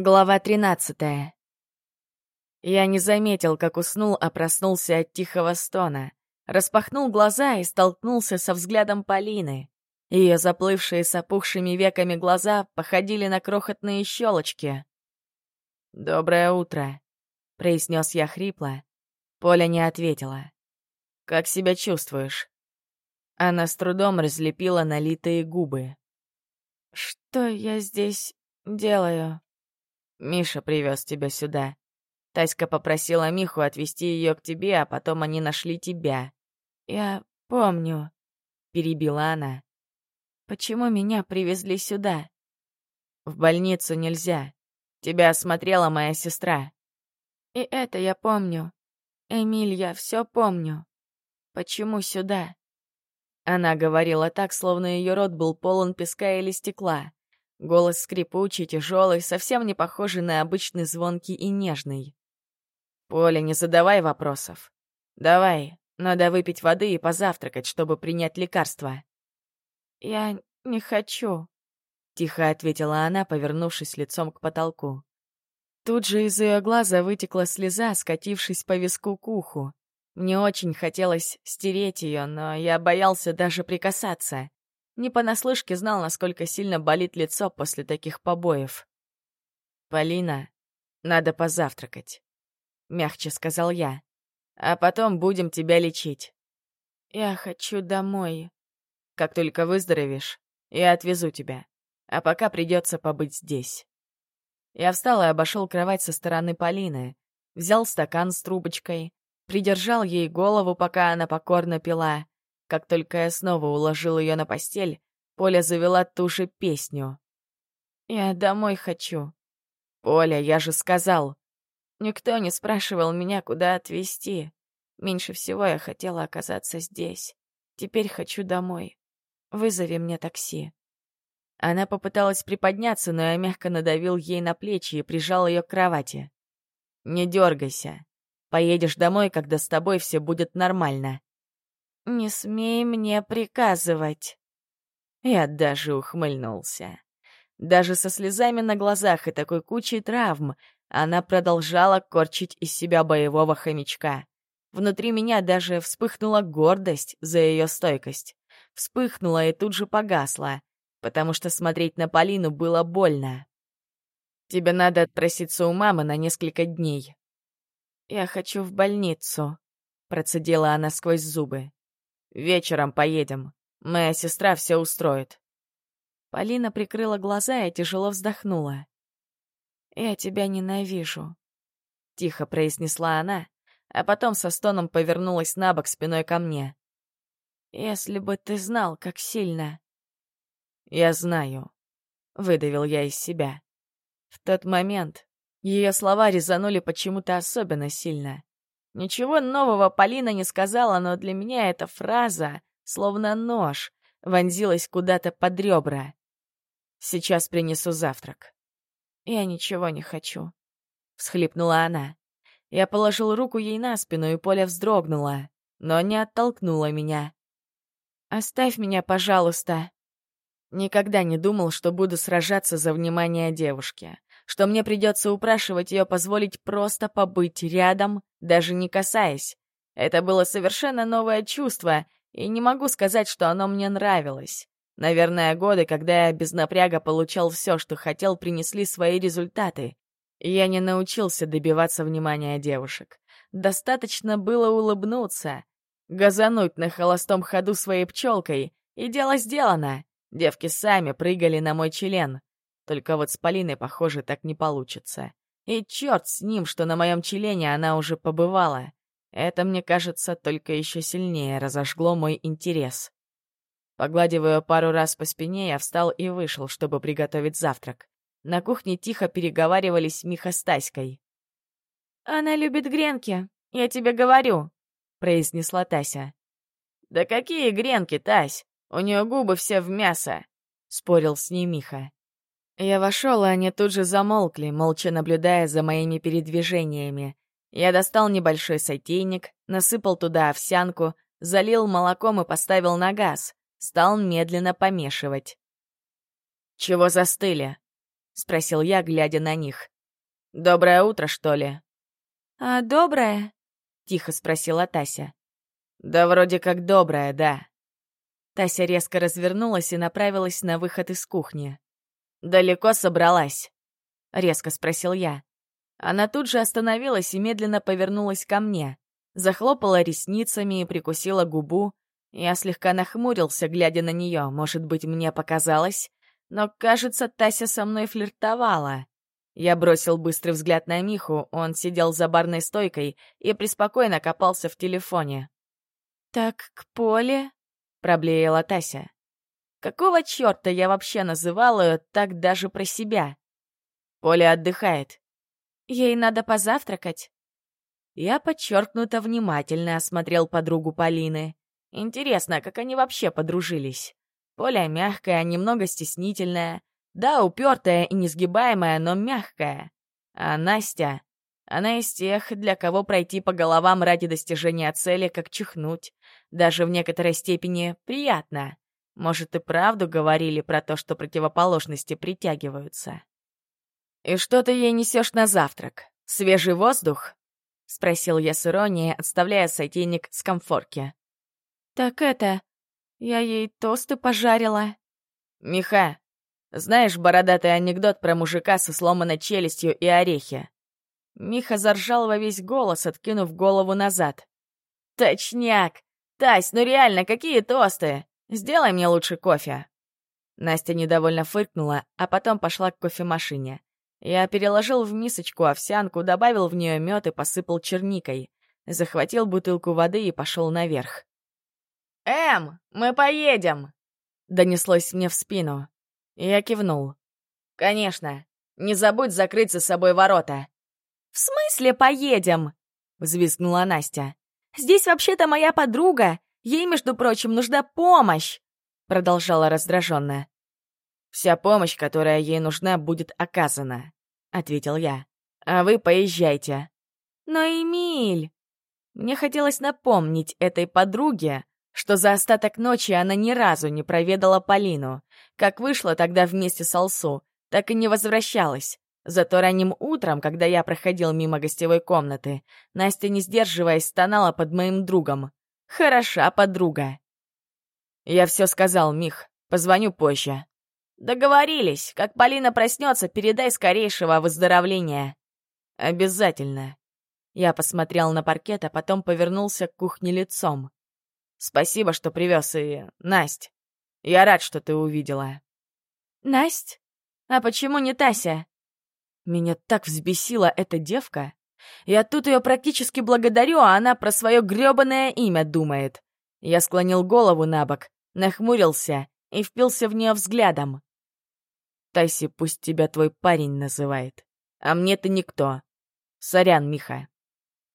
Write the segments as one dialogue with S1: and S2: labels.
S1: Глава 13 Я не заметил, как уснул, а проснулся от тихого стона. Распахнул глаза и столкнулся со взглядом Полины. Ее заплывшие с опухшими веками глаза походили на крохотные щелочки. «Доброе утро», — произнес я хрипло. Поля не ответила. «Как себя чувствуешь?» Она с трудом разлепила налитые губы.
S2: «Что я здесь делаю?»
S1: Миша привез тебя сюда. Таська попросила Миху отвезти ее к тебе, а потом они нашли тебя.
S2: Я помню, перебила она. Почему меня привезли сюда?
S1: В больницу нельзя. Тебя осмотрела моя сестра.
S2: И это я помню. Эмиль, я все помню. Почему сюда?
S1: Она говорила так, словно ее рот был полон песка или стекла. Голос скрипучий, тяжелый, совсем не похожий на обычный звонкий и нежный. «Поля, не задавай вопросов. Давай, надо выпить воды и позавтракать, чтобы принять лекарство».
S2: «Я не хочу», —
S1: тихо ответила она, повернувшись лицом к потолку. Тут же из ее глаза вытекла слеза, скатившись по виску к уху. Мне очень хотелось стереть ее, но я боялся даже прикасаться. Не понаслышке знал, насколько сильно болит лицо после таких побоев. «Полина, надо позавтракать», — мягче сказал я. «А потом будем тебя лечить».
S2: «Я хочу домой».
S1: «Как только выздоровеешь, я отвезу тебя. А пока придется побыть здесь». Я встал и обошел кровать со стороны Полины, взял стакан с трубочкой, придержал ей голову, пока она покорно пила, как только я снова уложил ее на постель, Поля завела ту же песню.
S2: «Я домой хочу».
S1: «Поля, я же сказал».
S2: Никто не спрашивал меня, куда отвезти. Меньше всего я хотела оказаться здесь. Теперь хочу домой. Вызови мне такси.
S1: Она попыталась приподняться, но я мягко надавил ей на плечи и прижал ее к кровати. «Не дергайся. Поедешь домой, когда с тобой все будет нормально.
S2: «Не смей мне приказывать».
S1: Я даже ухмыльнулся. Даже со слезами на глазах и такой кучей травм она продолжала корчить из себя боевого хомячка. Внутри меня даже вспыхнула гордость за ее стойкость. Вспыхнула и тут же погасла, потому что смотреть на Полину было больно. «Тебе надо отпроситься у мамы на несколько дней».
S2: «Я хочу в больницу», — процедила она сквозь зубы.
S1: Вечером поедем. Моя сестра все устроит».
S2: Полина прикрыла глаза и тяжело вздохнула. «Я тебя ненавижу», — тихо произнесла она, а потом со стоном повернулась на бок спиной ко мне. «Если бы ты знал, как сильно...»
S1: «Я знаю», — выдавил я из себя. В тот момент ее слова резанули почему-то особенно сильно. Ничего нового Полина не сказала, но для меня эта фраза, словно нож, вонзилась куда-то под ребра. «Сейчас принесу завтрак».
S2: «Я ничего не хочу», — всхлипнула она.
S1: Я положил руку ей на спину, и Поля вздрогнула, но не оттолкнула меня.
S2: «Оставь меня, пожалуйста».
S1: Никогда не думал, что буду сражаться за внимание девушки что мне придется упрашивать ее позволить просто побыть рядом, даже не касаясь. Это было совершенно новое чувство, и не могу сказать, что оно мне нравилось. Наверное, годы, когда я без напряга получал все, что хотел, принесли свои результаты. Я не научился добиваться внимания девушек. Достаточно было улыбнуться, газануть на холостом ходу своей пчелкой, и дело сделано. Девки сами прыгали на мой член. Только вот с Полиной, похоже, так не получится. И черт с ним, что на моем члене она уже побывала. Это, мне кажется, только еще сильнее разожгло мой интерес. Погладивая пару раз по спине, я встал и вышел, чтобы приготовить завтрак. На кухне тихо переговаривались Миха с Таськой.
S2: «Она любит гренки, я тебе говорю», — произнесла Тася.
S1: «Да какие гренки, Тась? У нее губы все в мясо», — спорил с ней Миха. Я вошел, и они тут же замолкли, молча наблюдая за моими передвижениями. Я достал небольшой сотейник, насыпал туда овсянку, залил молоком и поставил на газ. Стал медленно помешивать. «Чего застыли?» — спросил я, глядя на них. «Доброе утро, что ли?»
S2: «А доброе?» — тихо спросила Тася.
S1: «Да вроде как доброе, да».
S2: Тася резко развернулась и направилась на выход из кухни.
S1: «Далеко собралась?»
S2: — резко спросил я. Она тут же остановилась и медленно повернулась ко мне. Захлопала ресницами и прикусила губу. Я слегка нахмурился, глядя на нее. Может быть, мне показалось? Но, кажется, Тася со мной флиртовала. Я бросил быстрый взгляд на Миху, он сидел за барной стойкой и преспокойно копался в телефоне. «Так к Поле?» — проблеяла Тася. «Какого черта я вообще называла так даже про себя?» «Поля отдыхает. Ей надо позавтракать». Я подчеркнуто внимательно осмотрел подругу Полины. Интересно, как они вообще подружились. Поля мягкая, немного стеснительная. Да, упертая и несгибаемая, но мягкая. А Настя... Она из тех, для кого пройти по головам ради достижения цели, как чихнуть. Даже в некоторой степени приятно. Может, и правду говорили про то, что противоположности притягиваются. «И что ты ей несешь на завтрак? Свежий воздух?» — спросил я с иронией, отставляя сотейник с комфорки. «Так это... Я ей тосты пожарила».
S1: «Миха, знаешь бородатый анекдот про мужика со сломанной челюстью и орехи?»
S2: Миха заржал во весь голос, откинув голову назад.
S1: «Точняк! Тась, ну реально, какие тосты? Сделай мне лучше кофе!»
S2: Настя недовольно фыркнула, а потом пошла к кофемашине. Я переложил в мисочку овсянку, добавил в нее мед и посыпал черникой. Захватил бутылку воды и пошел наверх.
S1: «Эм, мы поедем!» — донеслось мне в спину. Я кивнул. «Конечно. Не забудь закрыть за собой ворота».
S2: «В смысле поедем?» — взвизгнула Настя. «Здесь вообще-то моя подруга. Ей, между прочим, нужна помощь!» — продолжала раздраженно.
S1: «Вся помощь, которая ей нужна, будет оказана», — ответил я. «А вы поезжайте».
S2: «Но, Эмиль...» Мне хотелось напомнить этой подруге, что за остаток ночи она ни разу не проведала Полину. Как вышла тогда вместе с Алсу, так и не возвращалась. Зато ранним утром, когда я проходил мимо гостевой комнаты, Настя, не сдерживаясь, стонала под моим другом. Хороша подруга.
S1: Я все сказал, Мих. Позвоню позже.
S2: Договорились. Как Полина проснется, передай скорейшего выздоровления.
S1: Обязательно.
S2: Я посмотрел на паркет, а потом повернулся к кухне лицом.
S1: Спасибо, что привез и... Насть. Я рад, что ты увидела.
S2: Насть? А почему не Тася?
S1: Меня так взбесила эта девка. Я тут ее практически благодарю, а она про свое грёбаное имя думает. Я склонил голову на бок, нахмурился и впился в нее взглядом. Таси пусть тебя твой парень называет. А мне ты никто. Сорян, Миха.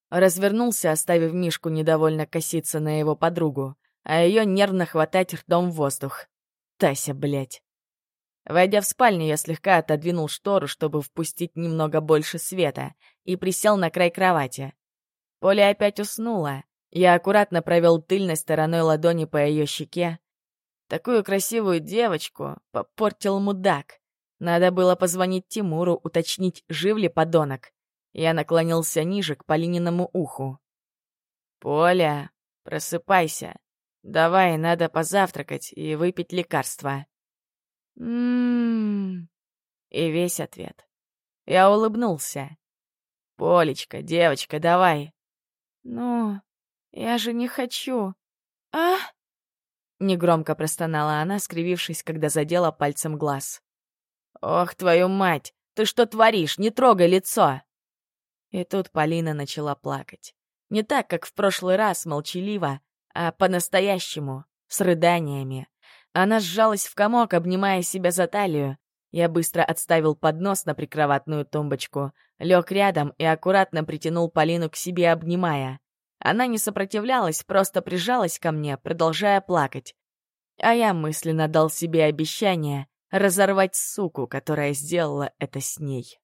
S1: Развернулся, оставив Мишку недовольно коситься на его подругу, а ее нервно хватать ртом воздух. Тася, блядь. Войдя в спальню, я слегка отодвинул штору, чтобы впустить немного больше света, и присел на край кровати. Поля опять уснула. Я аккуратно провел тыльной стороной ладони по ее щеке. Такую красивую девочку попортил мудак. Надо было позвонить Тимуру, уточнить, жив ли подонок. Я наклонился ниже к Полининому уху. «Поля, просыпайся. Давай, надо позавтракать и выпить лекарства».
S2: «М-м-м...»
S1: И весь ответ. Я улыбнулся. «Полечка, девочка, давай».
S2: «Ну, я же не хочу. А?»
S1: Негромко простонала она, скривившись, когда задела пальцем глаз. «Ох, твою мать! Ты что творишь? Не трогай лицо!» И тут Полина начала плакать. Не так, как в прошлый раз, молчаливо, а по-настоящему, с рыданиями. Она сжалась в комок, обнимая себя за талию. Я быстро отставил поднос на прикроватную тумбочку, лег рядом и аккуратно притянул Полину к себе, обнимая. Она не сопротивлялась, просто прижалась ко мне, продолжая плакать. А я мысленно дал себе обещание разорвать суку, которая сделала это с ней.